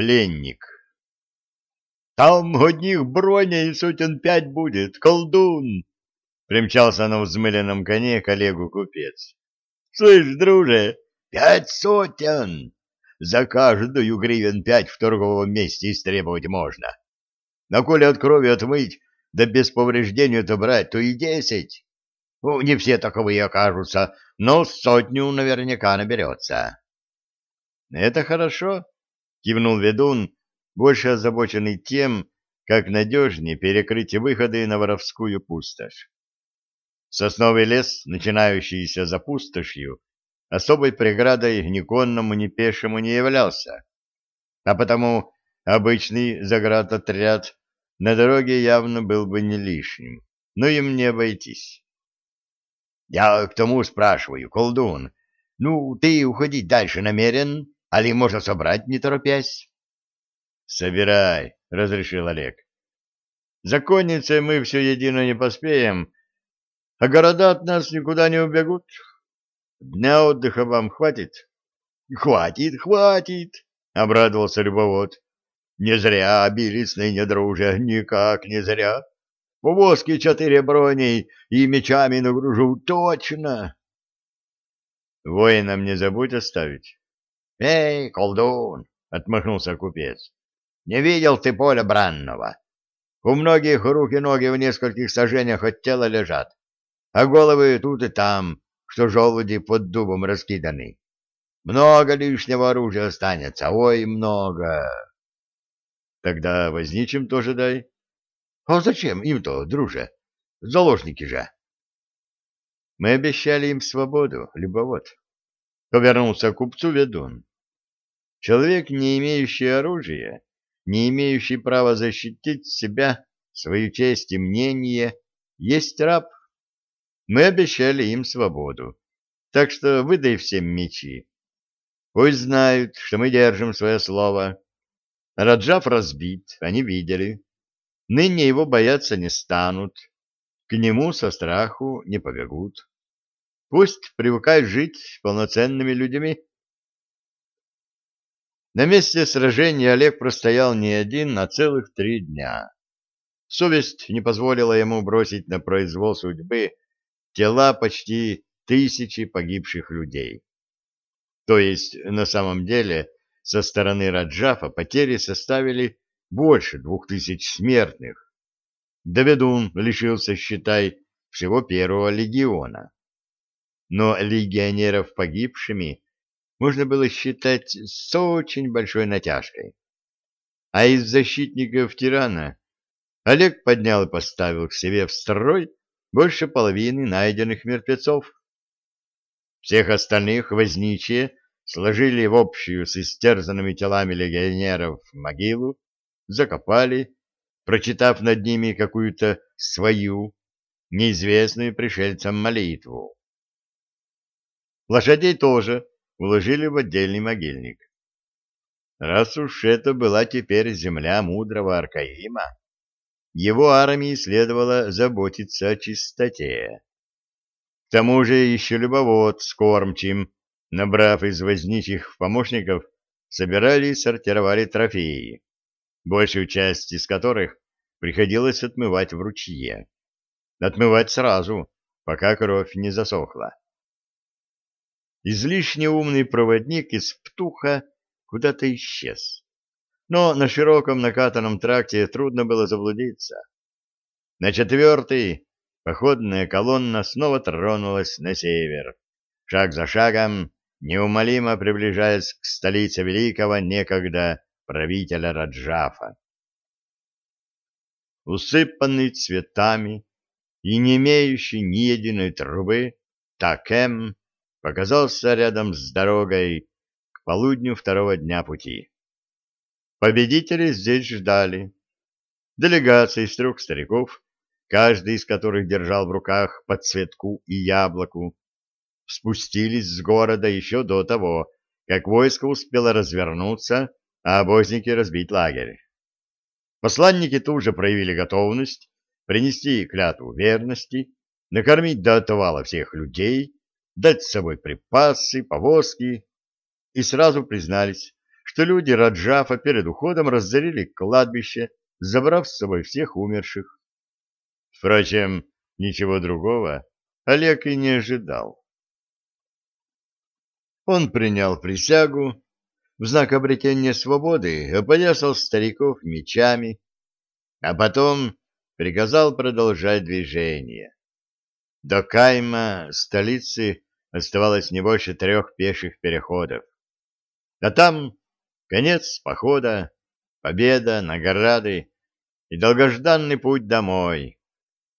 пленник. Там одних броней сотен пять будет, колдун! Примчался на взмыленном коне коллегу купец. Слышь, друже, пять сотен! За каждую гривен пять в торговом месте истребовать можно. На коли от крови отмыть, да без повреждения-то брать, то и десять. Ну, не все таковые окажутся, но сотню наверняка наберется. — Это хорошо, — кивнул ведун, больше озабоченный тем, как надежнее перекрыть выходы на воровскую пустошь. Сосновый лес, начинающийся за пустошью, особой преградой ни конному, ни пешему не являлся, а потому обычный заградотряд на дороге явно был бы не лишним, но им не обойтись. Я к тому спрашиваю, колдун, ну, ты уходить дальше намерен, али можно собрать, не торопясь? — Собирай, — разрешил Олег. — За конницей мы все едино не поспеем, а города от нас никуда не убегут. Дня отдыха вам хватит? — Хватит, хватит, — обрадовался любовод. — Не зря бились ныне, друже, никак не зря. Повозки четыре броней и мечами нагружу, точно. Воинам не забудь оставить. Эй, колдун, отмахнулся купец. Не видел ты поля бранного? У многих руки и ноги в нескольких сажениях от тела лежат, а головы тут и там, что желуди под дубом раскиданы. Много лишнего оружия останется, ой, много. Тогда возничим тоже дай. А зачем им-то, друже? Заложники же. Мы обещали им свободу, любовод. Повернулся к купцу ведун. Человек, не имеющий оружия, не имеющий права защитить себя, свою честь и мнение, есть раб. Мы обещали им свободу, так что выдай всем мечи. Пусть знают, что мы держим свое слово. Раджав разбит, они видели. Ныне его бояться не станут, к нему со страху не побегут. Пусть привыкают жить полноценными людьми. На месте сражения Олег простоял не один, а целых три дня. Совесть не позволила ему бросить на произвол судьбы тела почти тысячи погибших людей. То есть, на самом деле, со стороны Раджафа потери составили больше двух тысяч смертных. Даведун лишился, считай, всего первого легиона. Но легионеров погибшими можно было считать с очень большой натяжкой. А из защитников тирана Олег поднял и поставил к себе в строй больше половины найденных мертвецов. Всех остальных возничие сложили в общую с истерзанными телами легионеров могилу закопали, прочитав над ними какую-то свою, неизвестную пришельцам молитву. Лошадей тоже уложили в отдельный могильник. Раз уж это была теперь земля мудрого Аркаима, его армии следовало заботиться о чистоте. К тому же еще любовод с кормчим, набрав из возничих помощников, собирали и сортировали трофеи большую часть из которых приходилось отмывать в ручье. Отмывать сразу, пока кровь не засохла. Излишне умный проводник из Птуха куда-то исчез. Но на широком накатанном тракте трудно было заблудиться. На четвертый походная колонна снова тронулась на север, шаг за шагом, неумолимо приближаясь к столице великого некогда правителя Раджафа. Усыпанный цветами и не имеющий ни единой трубы, Такем показался рядом с дорогой к полудню второго дня пути. Победители здесь ждали. Делегация из трех стариков, каждый из которых держал в руках подсветку и яблоку, спустились с города еще до того, как войско успело развернуться а обозники разбить лагерь. Посланники тут же проявили готовность принести клятву верности, накормить до отвала всех людей, дать с собой припасы, повозки, и сразу признались, что люди Раджафа перед уходом разорили кладбище, забрав с собой всех умерших. Впрочем, ничего другого Олег и не ожидал. Он принял присягу, в знак обретения свободы опоясал стариков мечами, а потом приказал продолжать движение. До Кайма, столицы, оставалось не больше трех пеших переходов. А там конец похода, победа, награды и долгожданный путь домой.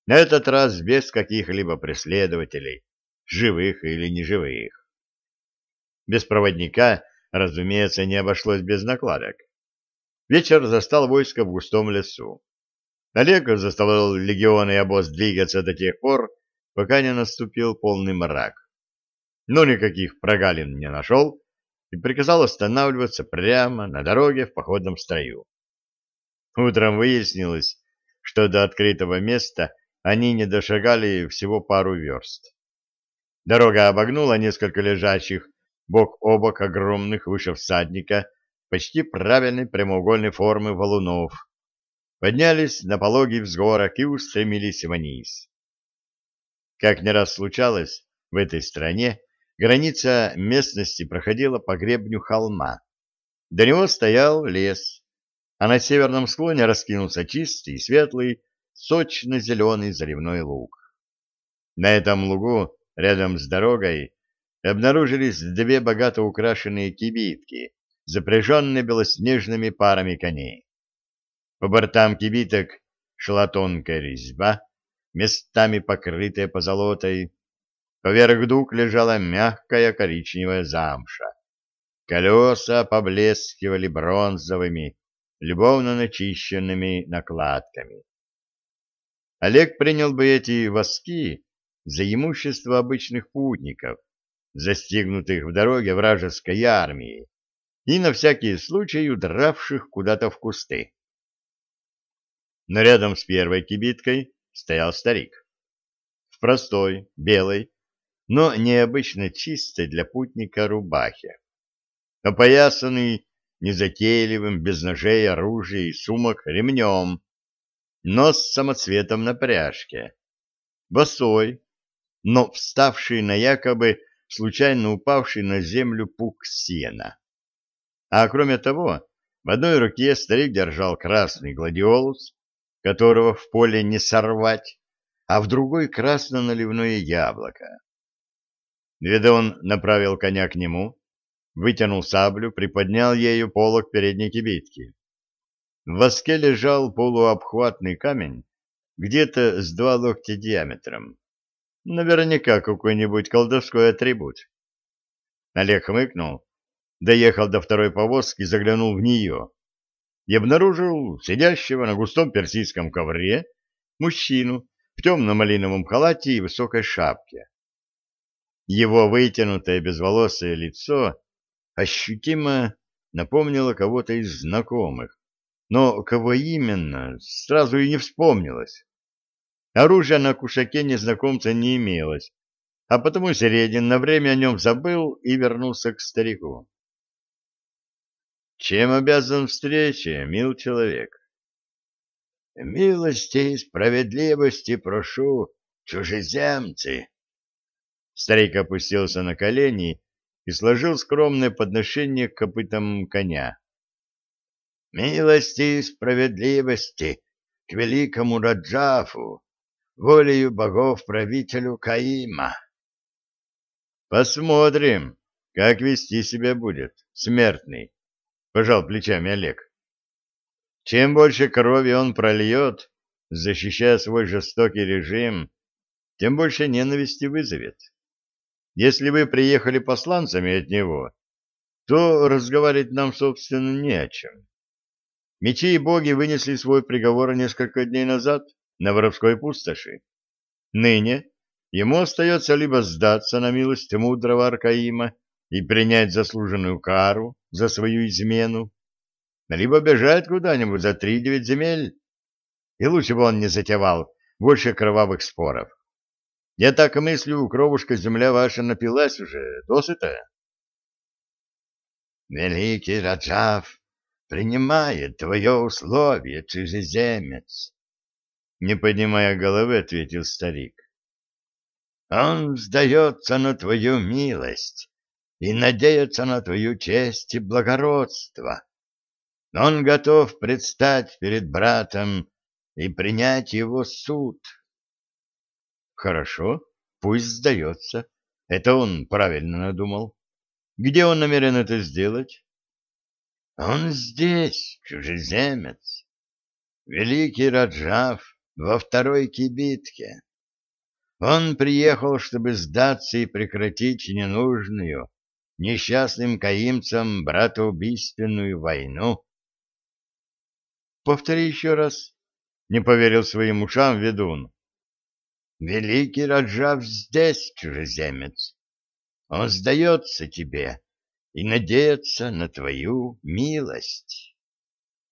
На этот раз без каких-либо преследователей, живых или неживых. Без проводника, разумеется, не обошлось без накладок. Вечер застал войско в густом лесу. Олег заставлял легионы и обоз двигаться до тех пор, пока не наступил полный мрак. Но никаких прогалин не нашел и приказал останавливаться прямо на дороге в походном строю. Утром выяснилось, что до открытого места они не дошагали всего пару верст. Дорога обогнула несколько лежащих бок о бок огромных выше всадника почти правильной прямоугольной формы валунов, поднялись на пологий взгорок и устремились вниз. Как не раз случалось, в этой стране граница местности проходила по гребню холма. До него стоял лес, а на северном склоне раскинулся чистый, светлый, сочно-зеленый заливной луг. На этом лугу, рядом с дорогой, обнаружились две богато украшенные кибитки, запряженные белоснежными парами коней. По бортам кибиток шла тонкая резьба, местами покрытая позолотой. Поверх дуг лежала мягкая коричневая замша. Колеса поблескивали бронзовыми, любовно начищенными накладками. Олег принял бы эти воски за имущество обычных путников, застигнутых в дороге вражеской армии и на всякий случай удравших куда-то в кусты но рядом с первой кибиткой стоял старик. В простой, белой, но необычно чистой для путника рубахе. Опоясанный незатейливым, без ножей, оружия и сумок ремнем, но с самоцветом на пряжке. Босой, но вставший на якобы случайно упавший на землю пук сена. А кроме того, в одной руке старик держал красный гладиолус, которого в поле не сорвать, а в другой красно-наливное яблоко. Ведон направил коня к нему, вытянул саблю, приподнял ею полок передней кибитки. В воске лежал полуобхватный камень, где-то с два локтя диаметром. Наверняка какой-нибудь колдовской атрибут. Олег хмыкнул, доехал до второй повозки, заглянул в нее и обнаружил сидящего на густом персидском ковре мужчину в темно-малиновом халате и высокой шапке. Его вытянутое безволосое лицо ощутимо напомнило кого-то из знакомых, но кого именно, сразу и не вспомнилось. Оружия на кушаке незнакомца не имелось, а потому Середин на время о нем забыл и вернулся к старику. Чем обязан встрече, мил человек? Милости и справедливости прошу, чужеземцы. Старик опустился на колени и сложил скромное подношение к копытам коня. Милости и справедливости к великому Раджафу, волею богов правителю Каима. Посмотрим, как вести себя будет, смертный. — пожал плечами Олег. «Чем больше крови он прольет, защищая свой жестокий режим, тем больше ненависти вызовет. Если вы приехали посланцами от него, то разговаривать нам, собственно, не о чем. Мечи и боги вынесли свой приговор несколько дней назад на воровской пустоши. Ныне ему остается либо сдаться на милость мудрого Аркаима и принять заслуженную кару за свою измену, либо бежать куда-нибудь за три-девять земель. И лучше бы он не затевал больше кровавых споров. Я так мыслю, кровушка земля ваша напилась уже, досыта. Великий Раджав принимает твое условие, чужеземец. Не поднимая головы, ответил старик. Он сдается на твою милость и надеется на твою честь и благородство. Он готов предстать перед братом и принять его суд. Хорошо, пусть сдается. Это он правильно надумал. Где он намерен это сделать? Он здесь, чужеземец. Великий Раджав во второй кибитке. Он приехал, чтобы сдаться и прекратить ненужную, несчастным каимцам братоубийственную войну. Повтори еще раз, не поверил своим ушам ведун. Великий Раджав здесь, чужеземец. Он сдается тебе и надеется на твою милость.